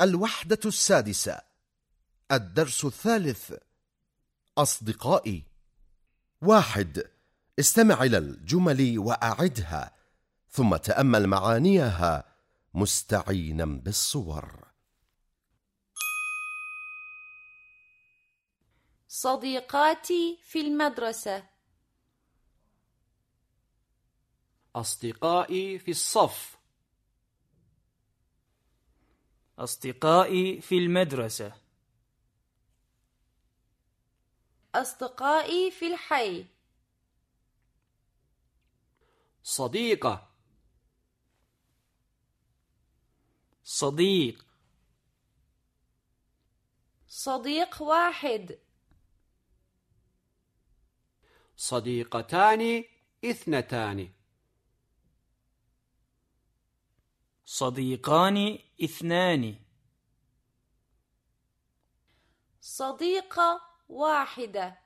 الوحدة السادسة الدرس الثالث أصدقائي. واحد استمع إلى الجمل وأعدها ثم تأمل معانيها مستعينا بالصور. صديقاتي في المدرسة. أصدقائي في الصف. أصدقائي في المدرسة. أصدقائي في الحي. صديقة. صديق. صديق واحد. صديقتان اثنتان. صديقان اثنان. صديقة واحدة.